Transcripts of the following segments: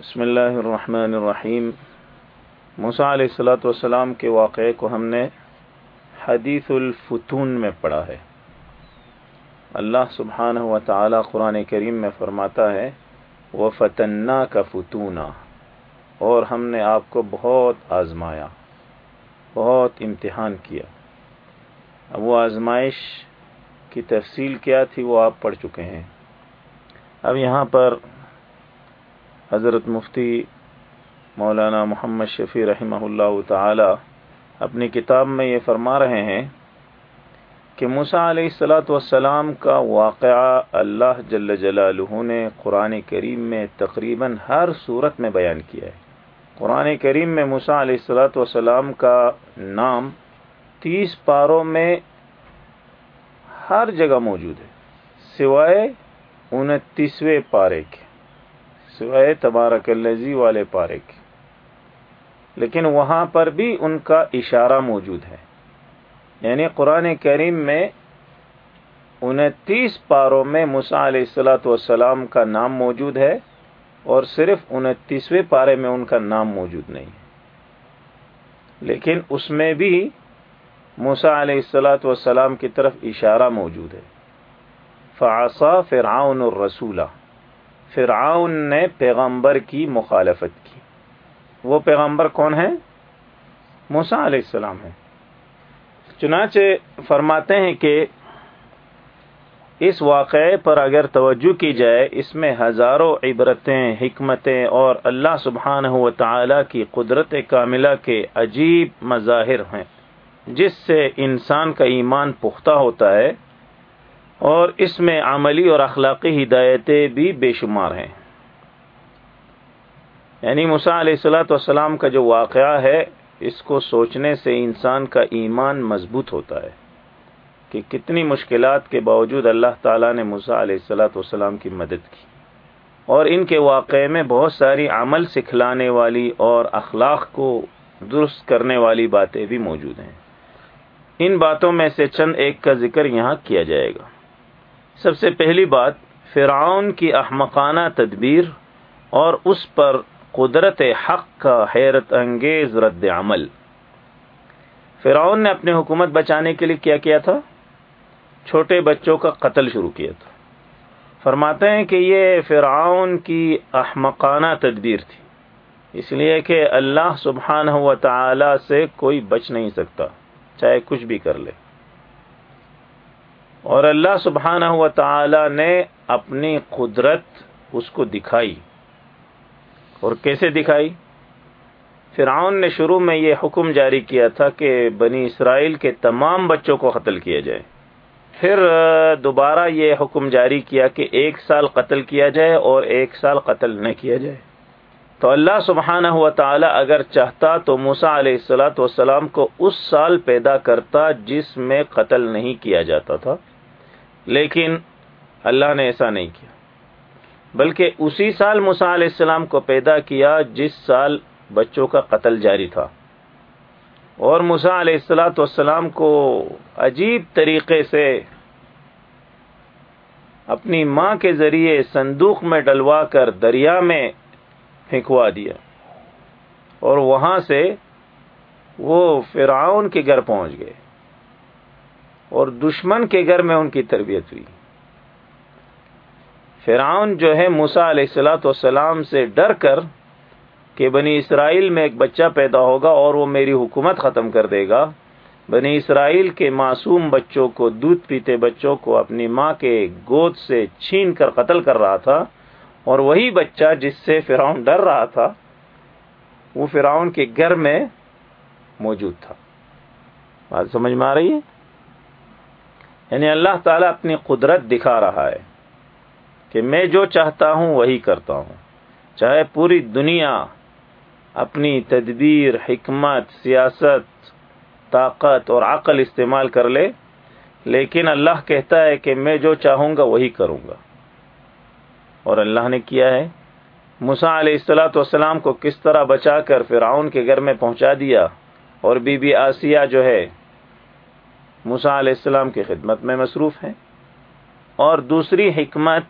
بسم اللہ الرحمن الرحیم۔ موسیٰ علیہ السلاۃ والسلام کے واقعے کو ہم نے حدیث الفتون میں پڑھا ہے۔ اللہ سبحانہ و تعالی قرآن کریم میں فرماتا ہے وہ فتنا کا فتونہ اور ہم نے آپ کو بہت آزمایا، بہت امتحان کیا۔ اب وہ آزمائش کی تفصیل کیا تھی وہ آپ پڑھ چکے ہیں۔ اب یہاں پر حضرت مفتی مولانا محمد شفیع رحمہ اللہ تعالی اپنی کتاب میں یہ فرما رہے ہیں کہ موسیٰ علیہ السلاۃ والسلام کا واقعہ اللہ جل جلالہ نے قرآن کریم میں تقریباً ہر صورت میں بیان کیا ہے۔ قرآن کریم میں موسیٰ علیہ السلاۃ والسلام کا نام تیس پاروں میں ہر جگہ موجود ہے، سوائے انتیسویں پارے کے۔ سوائے تبارک الزی والے پارے کے لیکن وہاں پر بھی ان کا اشارہ موجود ہے۔ یعنی قرآن کریم میں انتیس پاروں میں مسا علیہ السلاۃ والسلام کا نام موجود ہے اور صرف انتیسویں پارے میں ان کا نام موجود نہیں ہے۔ لیکن اس میں بھی موسا علیہ السلاۃ والسلام کی طرف اشارہ موجود ہے۔ فعصا فرعون الرسولہ فرعون نے پیغمبر کی مخالفت کی۔ وہ پیغمبر کون ہے موسا علیہ السلام ہے چنانچہ فرماتے ہیں کہ اس واقعے پر اگر توجہ کی جائے، اس میں ہزاروں عبرتیں، حکمتیں اور اللہ سبحانہ و تعالی کی قدرت کاملہ کے عجیب مظاہر ہیں، جس سے انسان کا ایمان پختہ ہوتا ہے۔ اور اس میں عملی اور اخلاقی ہدایتیں بھی بے شمار ہیں۔ یعنی مسا علیہ السلاۃ والسلام کا جو واقعہ ہے، اس کو سوچنے سے انسان کا ایمان مضبوط ہوتا ہے کہ کتنی مشکلات کے باوجود اللہ تعالیٰ نے مسا علیہ السلاۃ والسلام کی مدد کی۔ اور ان کے واقعے میں بہت ساری عمل سکھلانے والی اور اخلاق کو درست کرنے والی باتیں بھی موجود ہیں۔ ان باتوں میں سے چند ایک کا ذکر یہاں کیا جائے گا۔ سب سے پہلی بات، فرعون کی احمقانہ تدبیر اور اس پر قدرت حق کا حیرت انگیز رد عمل۔ فرعون نے اپنی حکومت بچانے کے لیے کیا کیا تھا؟ چھوٹے بچوں کا قتل شروع کیا تھا۔ فرماتے ہیں کہ یہ فرعون کی احمقانہ تدبیر تھی۔ اس لیے کہ اللہ سبحانہ و تعالی سے کوئی بچ نہیں سکتا، چاہے کچھ بھی کر لے۔ اور اللہ سبحانہ و تعالی نے اپنی قدرت اس کو دکھائی۔ اور کیسے دکھائی؟ فرعون نے شروع میں یہ حکم جاری کیا تھا کہ بنی اسرائیل کے تمام بچوں کو قتل کیا جائے۔ پھر دوبارہ یہ حکم جاری کیا کہ ایک سال قتل کیا جائے اور ایک سال قتل نہ کیا جائے۔ تو اللہ سبحانہ و تعالی اگر چاہتا تو موسا علیہ السلاۃ والسلام کو اس سال پیدا کرتا جس میں قتل نہیں کیا جاتا تھا۔ لیکن اللہ نے ایسا نہیں کیا۔ بلکہ اسی سال مسا علیہ السلام کو پیدا کیا جس سال بچوں کا قتل جاری تھا۔ اور مسا علیہ السلاۃ والسلام کو عجیب طریقے سے اپنی ماں کے ذریعے صندوق میں ڈلوا کر دریا میں پھینکوا دیا۔ اور وہاں سے وہ فرعون کے گھر پہنچ گئے۔ اور دشمن کے گھر میں ان کی تربیت ہوئی۔ فرعون جو ہے موسا علیہ السلاۃ والسلام سے ڈر کر کہ بنی اسرائیل میں ایک بچہ پیدا ہوگا اور وہ میری حکومت ختم کر دے گا۔ بنی اسرائیل کے معصوم بچوں کو، دودھ پیتے بچوں کو اپنی ماں کے گود سے چھین کر قتل کر رہا تھا۔ اور وہی بچہ جس سے فرعون ڈر رہا تھا، وہ فرعون کے گھر میں موجود تھا۔ بات سمجھ میں آ رہی ہے؟ یعنی اللہ تعالیٰ اپنی قدرت دکھا رہا ہے کہ میں جو چاہتا ہوں وہی کرتا ہوں۔ چاہے پوری دنیا اپنی تدبیر، حکمت، سیاست، طاقت اور عقل استعمال کر لے، لیکن اللہ کہتا ہے کہ میں جو چاہوں گا وہی کروں گا۔ اور اللہ نے کیا ہے؟ مسا علیہ السلاۃ والسلام کو کس طرح بچا کر فرعون کے گھر میں پہنچا دیا؟ اور بی بی آسیہ جو ہے مسا علیہ السلام کی خدمت میں مصروف ہیں۔ اور دوسری حکمت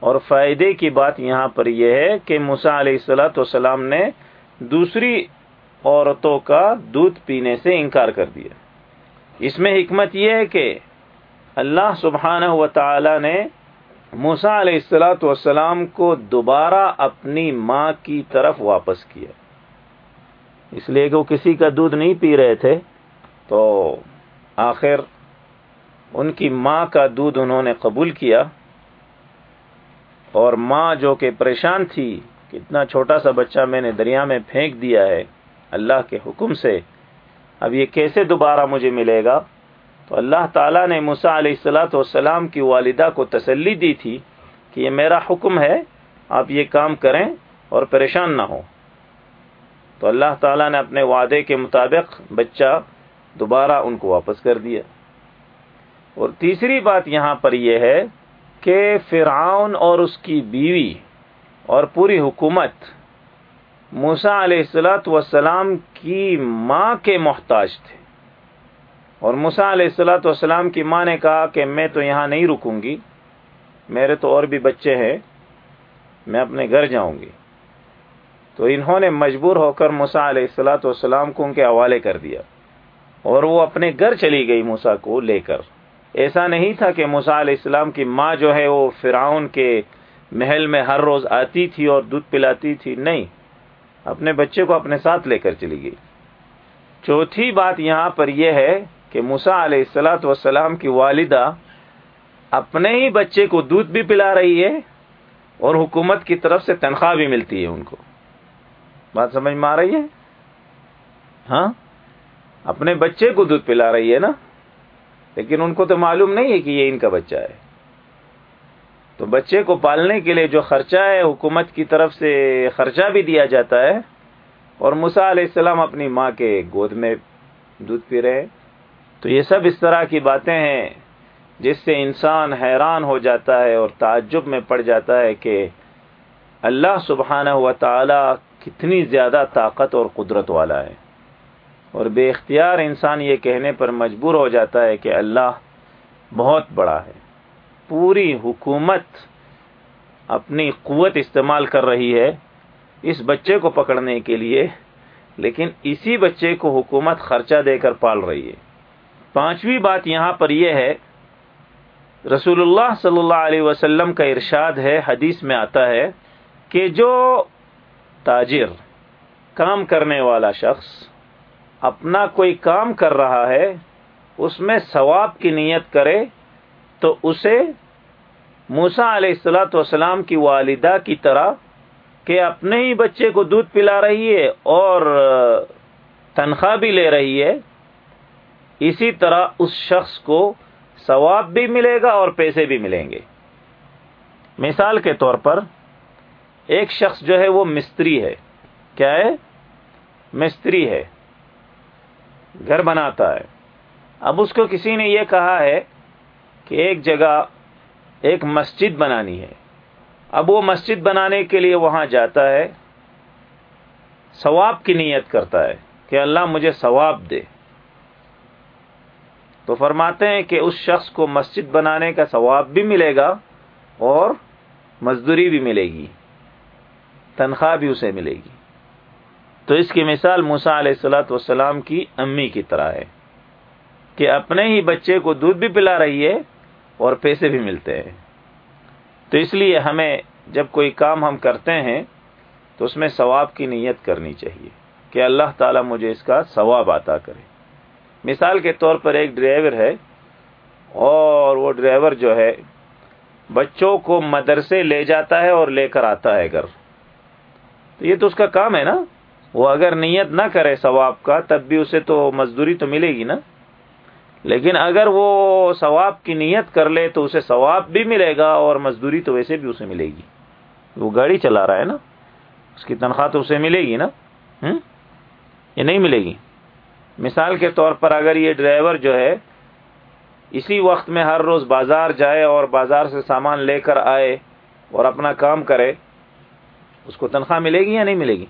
اور فائدے کی بات یہاں پر یہ ہے کہ مسا علیہ السلاۃ والسلام نے دوسری عورتوں کا دودھ پینے سے انکار کر دیا۔ اس میں حکمت یہ ہے کہ اللہ سبحانہ و تعالی نے موسا علیہ السلاۃ والسلام کو دوبارہ اپنی ماں کی طرف واپس کیا۔ اس لیے کہ وہ کسی کا دودھ نہیں پی رہے تھے، تو آخر ان کی ماں کا دودھ انہوں نے قبول کیا۔ اور ماں جو کہ پریشان تھی کتنا چھوٹا سا بچہ میں نے دریا میں پھینک دیا ہے اللہ کے حکم سے، اب یہ کیسے دوبارہ مجھے ملے گا؟ تو اللہ تعالیٰ نے مسا علیہ السلاۃ والسلام کی والدہ کو تسلی دی تھی کہ یہ میرا حکم ہے، آپ یہ کام کریں اور پریشان نہ ہو تو اللہ تعالیٰ نے اپنے وعدے کے مطابق بچہ دوبارہ ان کو واپس کر دیا۔ اور تیسری بات یہاں پر یہ ہے کہ فرعون اور اس کی بیوی اور پوری حکومت موسا علیہ السلاۃ وسلام کی ماں کے محتاج تھے۔ اور موسا علیہ السلاۃ والسلام کی ماں نے کہا کہ میں تو یہاں نہیں رکوں گی، میرے تو اور بھی بچے ہیں، میں اپنے گھر جاؤں گی۔ تو انہوں نے مجبور ہو کر موسا علیہ السلاۃ والسلام کو ان کے حوالے کر دیا۔ اور وہ اپنے گھر چلی گئی موسا کو لے کر۔ ایسا نہیں تھا کہ موسا علیہ السلام کی ماں جو ہے وہ فرعون کے محل میں ہر روز آتی تھی اور دودھ پلاتی تھی، نہیں۔ اپنے بچے کو اپنے ساتھ لے کر چلی گئی۔ چوتھی بات یہاں پر یہ ہے کہ موسا علیہ السلاۃ وسلام کی والدہ اپنے ہی بچے کو دودھ بھی پلا رہی ہے اور حکومت کی طرف سے تنخواہ بھی ملتی ہے ان کو۔ بات سمجھ میں آ رہی ہے؟ ہاں؟ اپنے بچے کو دودھ پلا رہی ہے نا؟ لیکن ان کو تو معلوم نہیں ہے کہ یہ ان کا بچہ ہے۔ تو بچے کو پالنے کے لیے جو خرچہ ہے، حکومت کی طرف سے خرچہ بھی دیا جاتا ہے اور مسا علیہ السلام اپنی ماں کے گود میں دودھ پی رہے ہیں۔ تو یہ سب اس طرح کی باتیں ہیں جس سے انسان حیران ہو جاتا ہے اور تعجب میں پڑ جاتا ہے کہ اللہ سبحانہ و تعالی کتنی زیادہ طاقت اور قدرت والا ہے۔ اور بے اختیار انسان یہ کہنے پر مجبور ہو جاتا ہے کہ اللہ بہت بڑا ہے۔ پوری حکومت اپنی قوت استعمال کر رہی ہے اس بچے کو پکڑنے کے لیے، لیکن اسی بچے کو حکومت خرچہ دے کر پال رہی ہے۔ پانچویں بات یہاں پر یہ ہے رسول اللہ صلی اللہ علیہ وسلم کا ارشاد ہے، حدیث میں آتا ہے کہ جو تاجر کام کرنے والا شخص اپنا کوئی کام کر رہا ہے، اس میں ثواب کی نیت کرے تو اسے موسا علیہ السلاۃ والسلام کی والدہ کی طرح کہ اپنے ہی بچے کو دودھ پلا رہی ہے اور تنخواہ بھی لے رہی ہے اسی طرح اس شخص کو ثواب بھی ملے گا اور پیسے بھی ملیں گے۔ مثال کے طور پر ایک شخص جو ہے وہ مستری ہے۔ کیا ہے؟ مستری ہے۔ گھر بناتا ہے۔ اب اس کو کسی نے یہ کہا ہے کہ ایک جگہ ایک مسجد بنانی ہے۔ اب وہ مسجد بنانے کے لیے وہاں جاتا ہے، ثواب کی نیت کرتا ہے کہ اللہ مجھے ثواب دے۔ تو فرماتے ہیں کہ اس شخص کو مسجد بنانے کا ثواب بھی ملے گا اور مزدوری بھی ملے گی، تنخواہ بھی اسے ملے گی۔ تو اس کی مثال موسا علیہ السلاۃ والسلام کی امی کی طرح ہے کہ اپنے ہی بچے کو دودھ بھی پلا رہی ہے اور پیسے بھی ملتے ہیں۔ تو اس لیے ہمیں جب کوئی کام ہم کرتے ہیں تو اس میں ثواب کی نیت کرنی چاہیے کہ اللہ تعالیٰ مجھے اس کا ثواب عطا کرے۔ مثال کے طور پر ایک ڈرائیور ہے اور وہ ڈرائیور جو ہے بچوں کو مدرسے لے جاتا ہے اور لے کر آتا ہے گھر۔ تو یہ تو اس کا کام ہے نا۔ وہ اگر نیت نہ کرے ثواب کا، تب بھی اسے تو مزدوری تو ملے گی نا۔ لیکن اگر وہ ثواب کی نیت کر لے تو اسے ثواب بھی ملے گا اور مزدوری تو ویسے بھی اسے ملے گی۔ وہ گاڑی چلا رہا ہے نا۔ اس کی تنخواہ تو اسے ملے گی نا۔ یہ نہیں ملے گی۔ مثال کے طور پر اگر یہ ڈرائیور جو ہے اسی وقت میں ہر روز بازار جائے اور بازار سے سامان لے کر آئے اور اپنا کام کرے، اس کو تنخواہ ملے گی یا نہیں ملے گی؟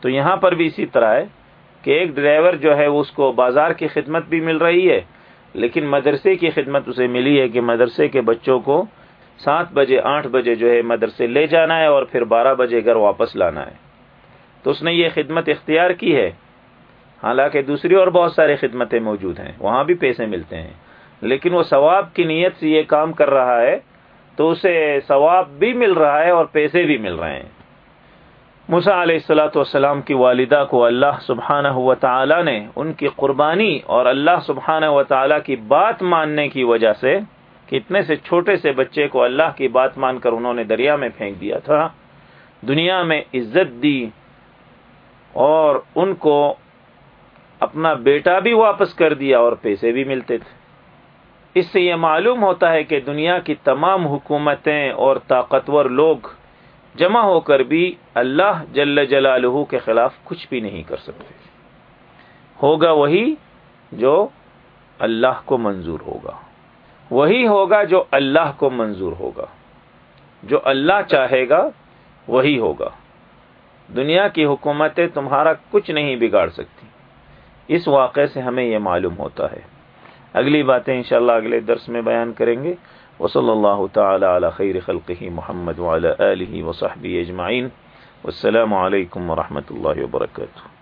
تو یہاں پر بھی اسی طرح ہے کہ ایک ڈرائیور جو ہے اس کو بازار کی خدمت بھی مل رہی ہے، لیکن مدرسے کی خدمت اسے ملی ہے کہ مدرسے کے بچوں کو سات بجے، آٹھ بجے جو ہے مدرسے لے جانا ہے اور پھر بارہ بجے گھر واپس لانا ہے۔ تو اس نے یہ خدمت اختیار کی ہے۔ حالانکہ دوسری اور بہت سارے خدمتیں موجود ہیں، وہاں بھی پیسے ملتے ہیں۔ لیکن وہ ثواب کی نیت سے یہ کام کر رہا ہے، تو اسے ثواب بھی مل رہا ہے اور پیسے بھی مل رہے ہیں۔ مسا علیہ السلاۃ والسلام کی والدہ کو اللہ سبحانہ و تعالی نے ان کی قربانی اور اللہ سبحانہ و تعالی کی بات ماننے کی وجہ سے کہ اتنے سے چھوٹے سے بچے کو اللہ کی بات مان کر انہوں نے دریا میں پھینک دیا تھا، دنیا میں عزت دی اور ان کو اپنا بیٹا بھی واپس کر دیا اور پیسے بھی ملتے تھے۔ اس سے یہ معلوم ہوتا ہے کہ دنیا کی تمام حکومتیں اور طاقتور لوگ جمع ہو کر بھی اللہ جل جلالہ کے خلاف کچھ بھی نہیں کر سکتے۔ ہوگا وہی جو اللہ کو منظور ہوگا۔ وہی ہوگا جو اللہ کو منظور ہوگا۔ جو اللہ چاہے گا، وہی ہوگا۔ دنیا کی حکومتیں تمہارا کچھ نہیں بگاڑ سکتی۔ اس واقعے سے ہمیں یہ معلوم ہوتا ہے۔ اگلی باتیں انشاءاللہ اگلے درس میں بیان کریں گے۔ وصلی اللہ تعالی علی خیر خلقہ محمد وعلی آلہ وصحبہ اجمعین۔ والسلام علیکم ورحمۃ اللہ وبرکاتہ۔